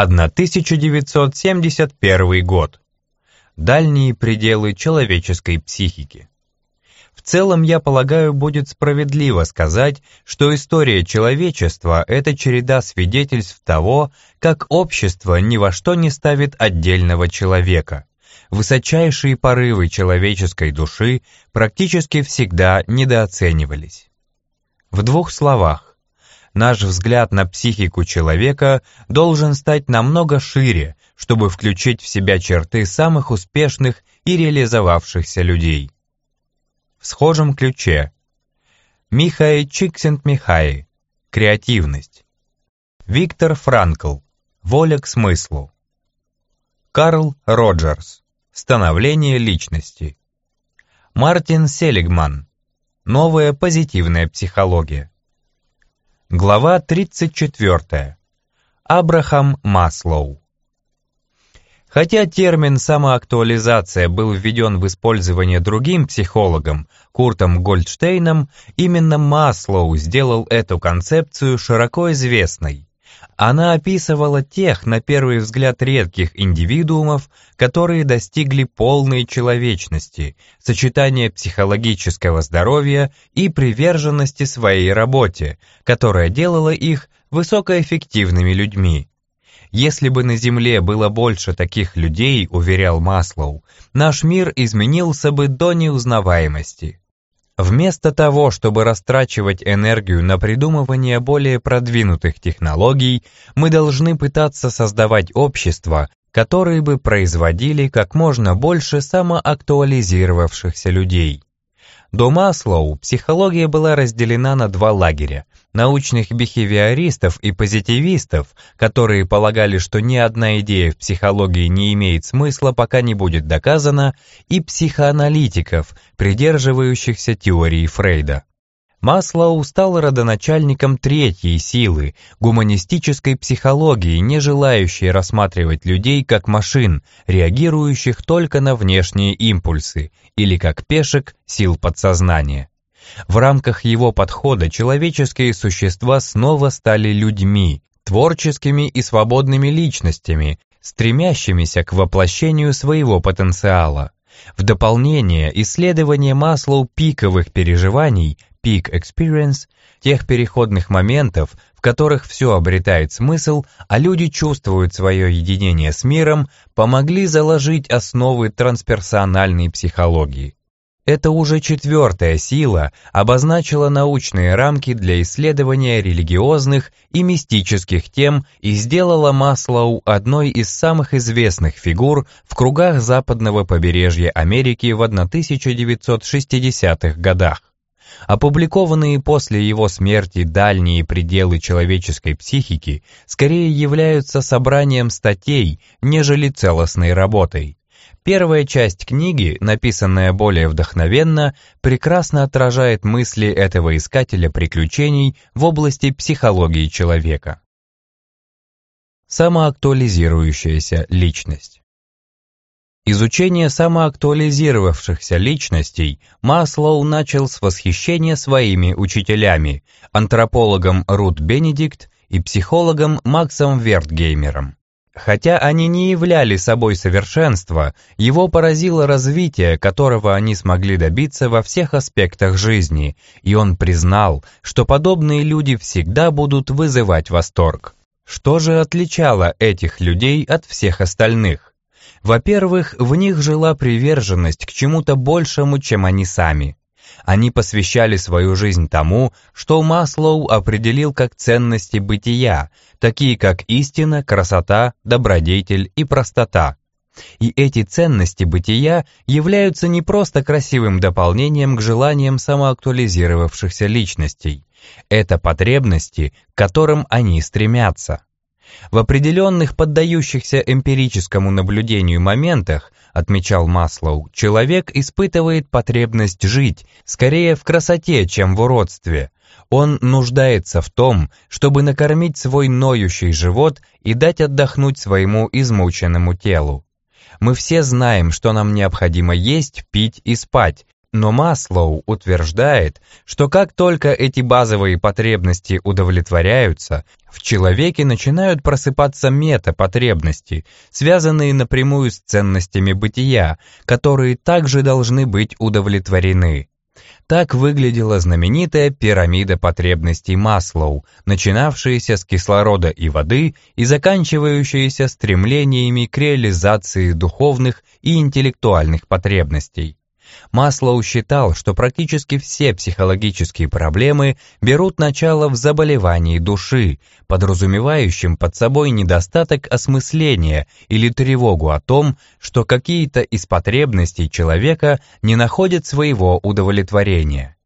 1971 год. Дальние пределы человеческой психики. В целом, я полагаю, будет справедливо сказать, что история человечества – это череда свидетельств того, как общество ни во что не ставит отдельного человека. Высочайшие порывы человеческой души практически всегда недооценивались. В двух словах, наш взгляд на психику человека должен стать намного шире, чтобы включить в себя черты самых успешных и реализовавшихся людей. В схожем ключе. Михай Чиксент-Михай. «Креативность», Виктор Франкл. «Воля к смыслу», Карл Роджерс. «Становление личности», Мартин Селигман. «Новая позитивная психология», Глава 34. Абрахам Маслоу Хотя термин «самоактуализация» был введен в использование другим психологом, Куртом Гольдштейном, именно Маслоу сделал эту концепцию широко известной. Она описывала тех, на первый взгляд, редких индивидуумов, которые достигли полной человечности, сочетания психологического здоровья и приверженности своей работе, которая делала их высокоэффективными людьми. Если бы на Земле было больше таких людей, уверял Маслоу, наш мир изменился бы до неузнаваемости. Вместо того, чтобы растрачивать энергию на придумывание более продвинутых технологий, мы должны пытаться создавать общества, которые бы производили как можно больше самоактуализировавшихся людей. До Маслоу психология была разделена на два лагеря – научных бихевиористов и позитивистов, которые полагали, что ни одна идея в психологии не имеет смысла, пока не будет доказана, и психоаналитиков, придерживающихся теории Фрейда. Маслоу стал родоначальником третьей силы, гуманистической психологии, не желающей рассматривать людей как машин, реагирующих только на внешние импульсы, или как пешек сил подсознания. В рамках его подхода человеческие существа снова стали людьми, творческими и свободными личностями, стремящимися к воплощению своего потенциала. В дополнение, исследование Маслоу пиковых переживаний peak experience, тех переходных моментов, в которых все обретает смысл, а люди чувствуют свое единение с миром, помогли заложить основы трансперсональной психологии. Это уже четвертая сила обозначила научные рамки для исследования религиозных и мистических тем и сделала Маслоу одной из самых известных фигур в кругах западного побережья Америки в 1960-х годах. Опубликованные после его смерти дальние пределы человеческой психики скорее являются собранием статей, нежели целостной работой. Первая часть книги, написанная более вдохновенно, прекрасно отражает мысли этого искателя приключений в области психологии человека. Самоактуализирующаяся личность Изучение самоактуализировавшихся личностей Маслоу начал с восхищения своими учителями, антропологом Рут Бенедикт и психологом Максом Вертгеймером. Хотя они не являли собой совершенства, его поразило развитие, которого они смогли добиться во всех аспектах жизни, и он признал, что подобные люди всегда будут вызывать восторг. Что же отличало этих людей от всех остальных? Во-первых, в них жила приверженность к чему-то большему, чем они сами. Они посвящали свою жизнь тому, что Маслоу определил как ценности бытия, такие как истина, красота, добродетель и простота. И эти ценности бытия являются не просто красивым дополнением к желаниям самоактуализировавшихся личностей. Это потребности, к которым они стремятся. В определенных поддающихся эмпирическому наблюдению моментах, отмечал Маслоу, человек испытывает потребность жить, скорее в красоте, чем в уродстве. Он нуждается в том, чтобы накормить свой ноющий живот и дать отдохнуть своему измученному телу. Мы все знаем, что нам необходимо есть, пить и спать, Но Маслоу утверждает, что как только эти базовые потребности удовлетворяются, в человеке начинают просыпаться метапотребности, связанные напрямую с ценностями бытия, которые также должны быть удовлетворены. Так выглядела знаменитая пирамида потребностей Маслоу, начинавшаяся с кислорода и воды и заканчивающаяся стремлениями к реализации духовных и интеллектуальных потребностей. Маслоу считал, что практически все психологические проблемы берут начало в заболевании души, подразумевающем под собой недостаток осмысления или тревогу о том, что какие-то из потребностей человека не находят своего удовлетворения.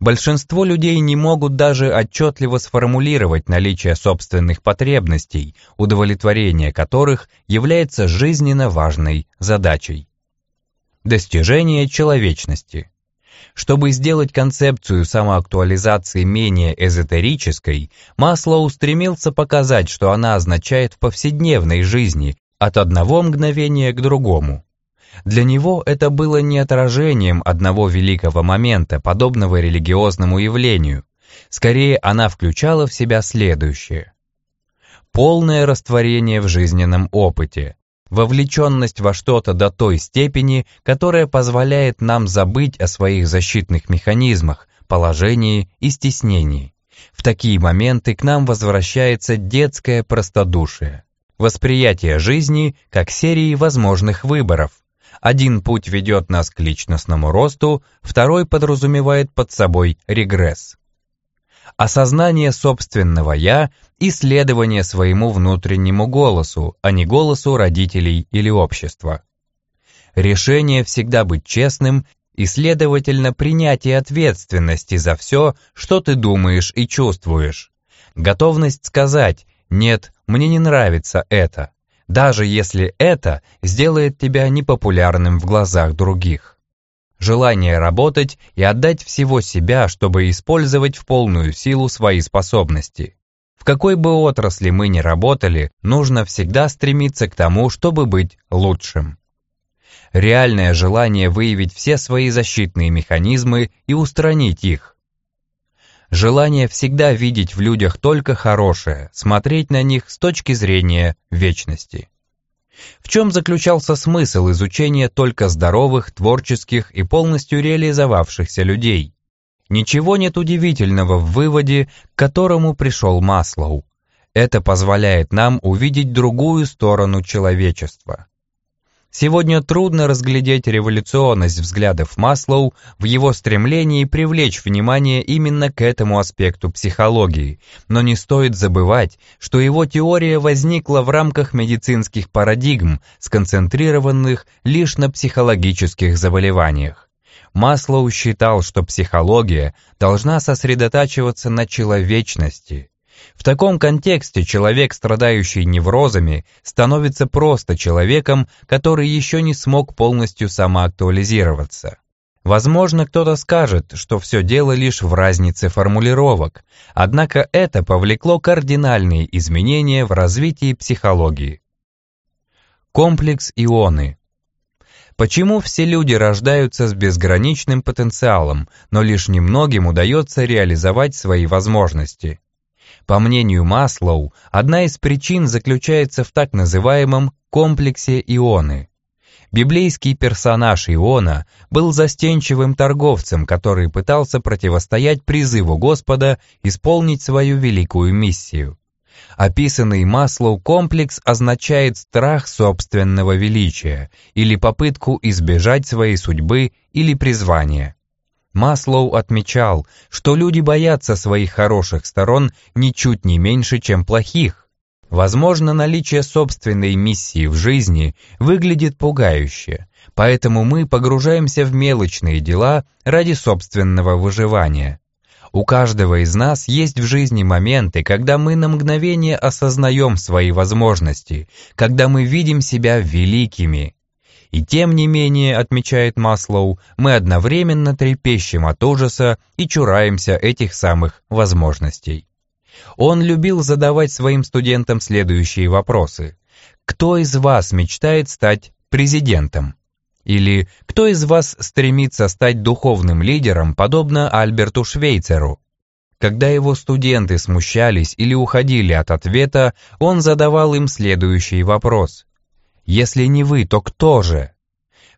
Большинство людей не могут даже отчетливо сформулировать наличие собственных потребностей, удовлетворение которых является жизненно важной задачей. Достижение человечности. Чтобы сделать концепцию самоактуализации менее эзотерической, Маслоу стремился показать, что она означает в повседневной жизни, от одного мгновения к другому. Для него это было не отражением одного великого момента, подобного религиозному явлению. Скорее, она включала в себя следующее. Полное растворение в жизненном опыте, вовлеченность во что-то до той степени, которая позволяет нам забыть о своих защитных механизмах, положении и стеснении. В такие моменты к нам возвращается детское простодушие. Восприятие жизни как серии возможных выборов. Один путь ведет нас к личностному росту, второй подразумевает под собой регресс осознание собственного «я» и следование своему внутреннему голосу, а не голосу родителей или общества. Решение всегда быть честным и, следовательно, принятие ответственности за все, что ты думаешь и чувствуешь. Готовность сказать «нет, мне не нравится это», даже если это сделает тебя непопулярным в глазах других желание работать и отдать всего себя, чтобы использовать в полную силу свои способности. В какой бы отрасли мы ни работали, нужно всегда стремиться к тому, чтобы быть лучшим. Реальное желание выявить все свои защитные механизмы и устранить их. Желание всегда видеть в людях только хорошее, смотреть на них с точки зрения вечности. В чем заключался смысл изучения только здоровых, творческих и полностью реализовавшихся людей? Ничего нет удивительного в выводе, к которому пришел Маслоу. Это позволяет нам увидеть другую сторону человечества. Сегодня трудно разглядеть революционность взглядов Маслоу в его стремлении привлечь внимание именно к этому аспекту психологии, но не стоит забывать, что его теория возникла в рамках медицинских парадигм, сконцентрированных лишь на психологических заболеваниях. Маслоу считал, что психология должна сосредотачиваться на человечности – в таком контексте человек, страдающий неврозами, становится просто человеком, который еще не смог полностью самоактуализироваться. Возможно, кто-то скажет, что все дело лишь в разнице формулировок, однако это повлекло кардинальные изменения в развитии психологии. Комплекс ионы. Почему все люди рождаются с безграничным потенциалом, но лишь немногим удается реализовать свои возможности? По мнению Маслоу, одна из причин заключается в так называемом комплексе Ионы. Библейский персонаж Иона был застенчивым торговцем, который пытался противостоять призыву Господа исполнить свою великую миссию. Описанный Маслоу комплекс означает страх собственного величия или попытку избежать своей судьбы или призвания. Маслоу отмечал, что люди боятся своих хороших сторон ничуть не меньше, чем плохих. Возможно, наличие собственной миссии в жизни выглядит пугающе, поэтому мы погружаемся в мелочные дела ради собственного выживания. У каждого из нас есть в жизни моменты, когда мы на мгновение осознаем свои возможности, когда мы видим себя великими, и тем не менее, отмечает Маслоу, мы одновременно трепещем от ужаса и чураемся этих самых возможностей. Он любил задавать своим студентам следующие вопросы. Кто из вас мечтает стать президентом? Или кто из вас стремится стать духовным лидером, подобно Альберту Швейцеру? Когда его студенты смущались или уходили от ответа, он задавал им следующий вопрос. «Если не вы, то кто же?»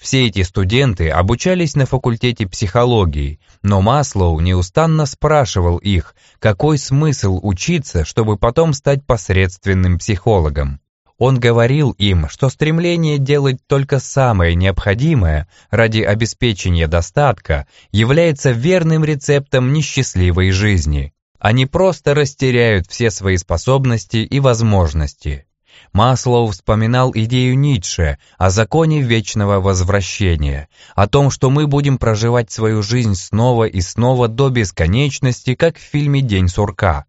Все эти студенты обучались на факультете психологии, но Маслоу неустанно спрашивал их, какой смысл учиться, чтобы потом стать посредственным психологом. Он говорил им, что стремление делать только самое необходимое ради обеспечения достатка является верным рецептом несчастливой жизни. Они просто растеряют все свои способности и возможности. Маслоу вспоминал идею Ницше о законе вечного возвращения, о том, что мы будем проживать свою жизнь снова и снова до бесконечности, как в фильме «День сурка».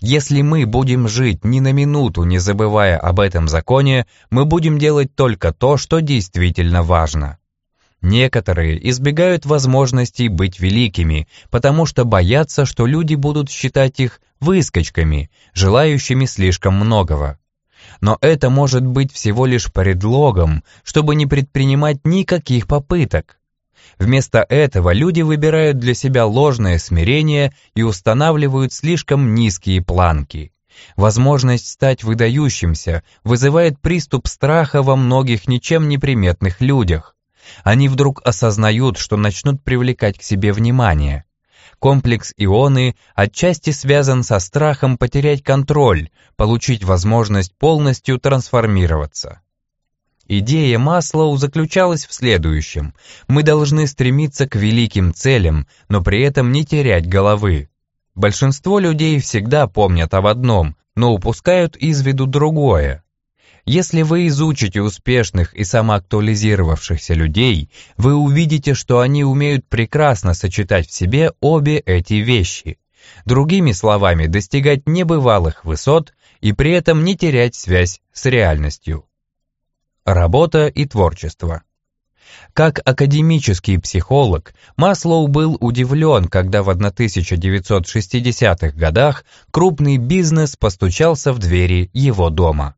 Если мы будем жить ни на минуту, не забывая об этом законе, мы будем делать только то, что действительно важно. Некоторые избегают возможностей быть великими, потому что боятся, что люди будут считать их выскочками, желающими слишком многого. Но это может быть всего лишь предлогом, чтобы не предпринимать никаких попыток. Вместо этого люди выбирают для себя ложное смирение и устанавливают слишком низкие планки. Возможность стать выдающимся вызывает приступ страха во многих ничем не приметных людях. Они вдруг осознают, что начнут привлекать к себе внимание. Комплекс ионы отчасти связан со страхом потерять контроль, получить возможность полностью трансформироваться. Идея Маслоу заключалась в следующем. Мы должны стремиться к великим целям, но при этом не терять головы. Большинство людей всегда помнят об одном, но упускают из виду другое. Если вы изучите успешных и самоактуализировавшихся людей, вы увидите, что они умеют прекрасно сочетать в себе обе эти вещи. Другими словами, достигать небывалых высот и при этом не терять связь с реальностью. Работа и творчество. Как академический психолог, Маслоу был удивлен, когда в 1960-х годах крупный бизнес постучался в двери его дома.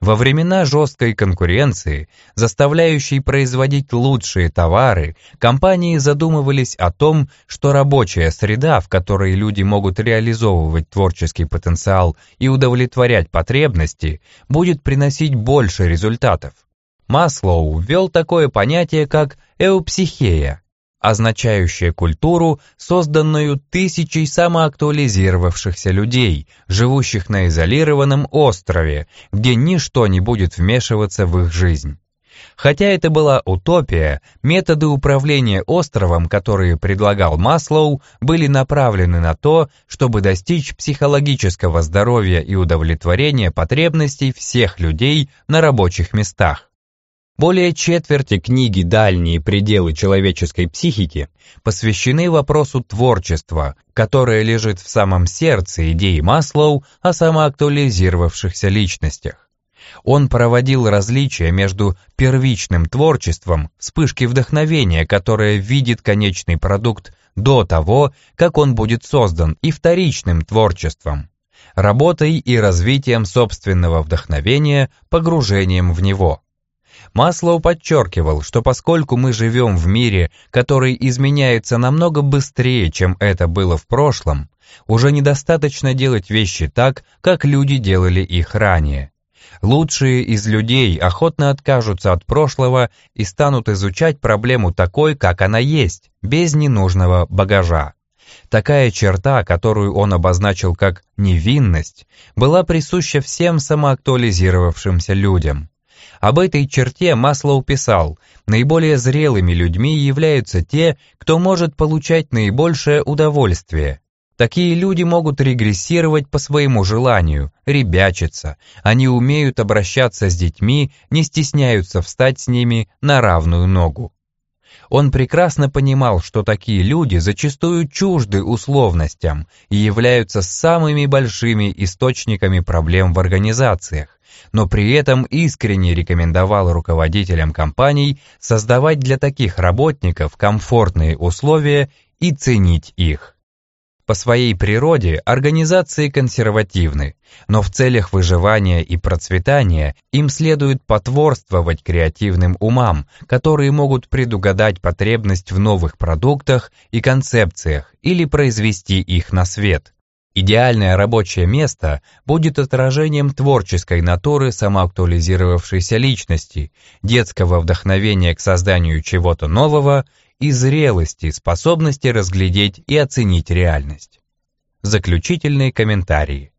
Во времена жесткой конкуренции, заставляющей производить лучшие товары, компании задумывались о том, что рабочая среда, в которой люди могут реализовывать творческий потенциал и удовлетворять потребности, будет приносить больше результатов. Маслоу ввел такое понятие, как эупсихея, означающее культуру, созданную тысячей самоактуализировавшихся людей, живущих на изолированном острове, где ничто не будет вмешиваться в их жизнь. Хотя это была утопия, методы управления островом, которые предлагал Маслоу, были направлены на то, чтобы достичь психологического здоровья и удовлетворения потребностей всех людей на рабочих местах. Более четверти книги «Дальние пределы человеческой психики» посвящены вопросу творчества, которое лежит в самом сердце идеи Маслоу о самоактуализировавшихся личностях. Он проводил различия между первичным творчеством, вспышки вдохновения, которое видит конечный продукт до того, как он будет создан, и вторичным творчеством, работой и развитием собственного вдохновения, погружением в него. Маслоу подчеркивал, что поскольку мы живем в мире, который изменяется намного быстрее, чем это было в прошлом, уже недостаточно делать вещи так, как люди делали их ранее. Лучшие из людей охотно откажутся от прошлого и станут изучать проблему такой, как она есть, без ненужного багажа. Такая черта, которую он обозначил как «невинность», была присуща всем самоактуализировавшимся людям. Об этой черте Маслоу писал, наиболее зрелыми людьми являются те, кто может получать наибольшее удовольствие. Такие люди могут регрессировать по своему желанию, ребячиться, они умеют обращаться с детьми, не стесняются встать с ними на равную ногу. Он прекрасно понимал, что такие люди зачастую чужды условностям и являются самыми большими источниками проблем в организациях но при этом искренне рекомендовал руководителям компаний создавать для таких работников комфортные условия и ценить их. По своей природе организации консервативны, но в целях выживания и процветания им следует потворствовать креативным умам, которые могут предугадать потребность в новых продуктах и концепциях или произвести их на свет. Идеальное рабочее место будет отражением творческой натуры самоактуализировавшейся личности, детского вдохновения к созданию чего-то нового и зрелости, способности разглядеть и оценить реальность. Заключительные комментарии.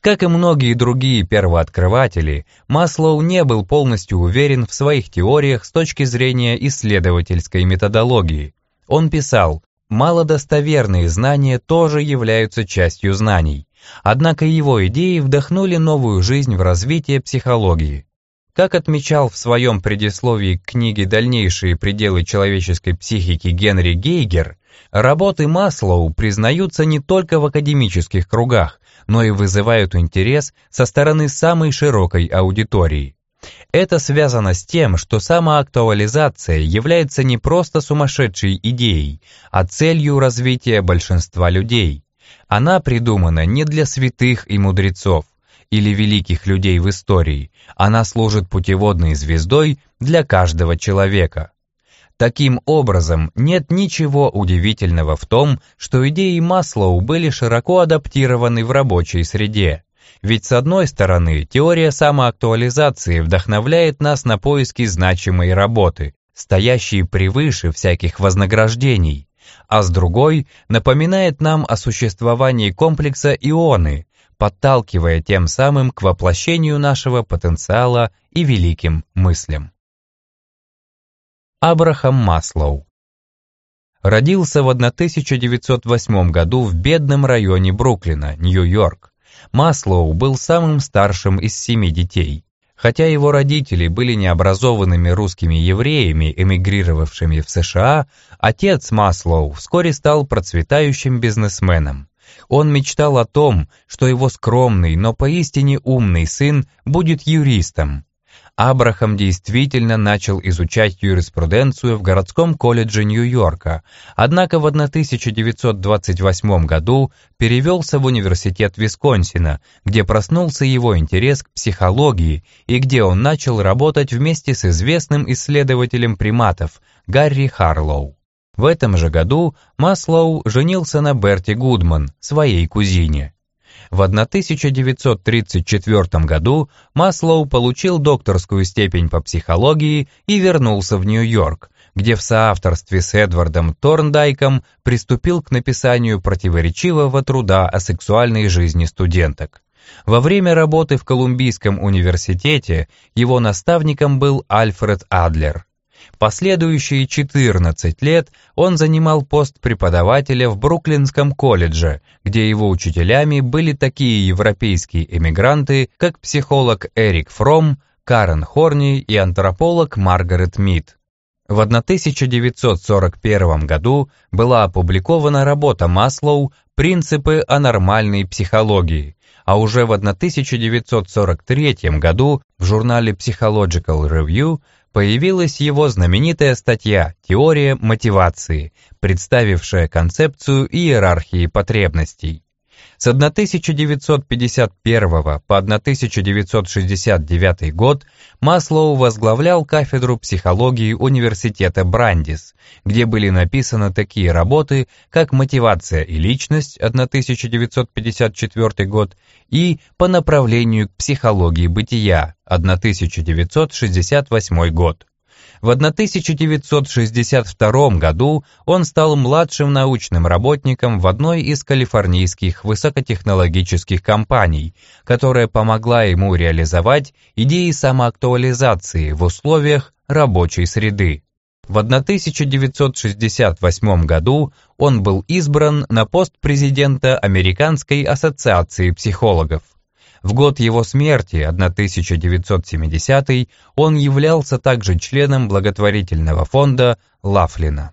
Как и многие другие первооткрыватели, Маслоу не был полностью уверен в своих теориях с точки зрения исследовательской методологии. Он писал, малодостоверные знания тоже являются частью знаний, однако его идеи вдохнули новую жизнь в развитие психологии. Как отмечал в своем предисловии к книге «Дальнейшие пределы человеческой психики» Генри Гейгер, работы Маслоу признаются не только в академических кругах, но и вызывают интерес со стороны самой широкой аудитории. Это связано с тем, что самоактуализация является не просто сумасшедшей идеей, а целью развития большинства людей. Она придумана не для святых и мудрецов, или великих людей в истории, она служит путеводной звездой для каждого человека. Таким образом, нет ничего удивительного в том, что идеи Маслоу были широко адаптированы в рабочей среде. Ведь с одной стороны, теория самоактуализации вдохновляет нас на поиски значимой работы, стоящей превыше всяких вознаграждений, а с другой напоминает нам о существовании комплекса ионы, подталкивая тем самым к воплощению нашего потенциала и великим мыслям. Абрахам Маслоу Родился в 1908 году в бедном районе Бруклина, Нью-Йорк. Маслоу был самым старшим из семи детей. Хотя его родители были необразованными русскими евреями, эмигрировавшими в США, отец Маслоу вскоре стал процветающим бизнесменом. Он мечтал о том, что его скромный, но поистине умный сын будет юристом. Абрахам действительно начал изучать юриспруденцию в городском колледже Нью-Йорка, однако в 1928 году перевелся в университет Висконсина, где проснулся его интерес к психологии и где он начал работать вместе с известным исследователем приматов Гарри Харлоу. В этом же году Маслоу женился на Берти Гудман, своей кузине. В 1934 году Маслоу получил докторскую степень по психологии и вернулся в Нью-Йорк, где в соавторстве с Эдвардом Торндайком приступил к написанию противоречивого труда о сексуальной жизни студенток. Во время работы в Колумбийском университете его наставником был Альфред Адлер. Последующие 14 лет он занимал пост преподавателя в Бруклинском колледже, где его учителями были такие европейские эмигранты, как психолог Эрик Фром, Карен Хорни и антрополог Маргарет Мид. В 1941 году была опубликована работа Маслоу «Принципы анормальной психологии», а уже в 1943 году в журнале Psychological Review появилась его знаменитая статья «Теория мотивации», представившая концепцию иерархии потребностей. С 1951 по 1969 год Маслоу возглавлял кафедру психологии Университета Брандис, где были написаны такие работы, как «Мотивация и личность» 1954 год и «По направлению к психологии бытия» 1968 год. В 1962 году он стал младшим научным работником в одной из калифорнийских высокотехнологических компаний, которая помогла ему реализовать идеи самоактуализации в условиях рабочей среды. В 1968 году он был избран на пост президента Американской ассоциации психологов. В год его смерти, 1970 он являлся также членом благотворительного фонда Лафлина.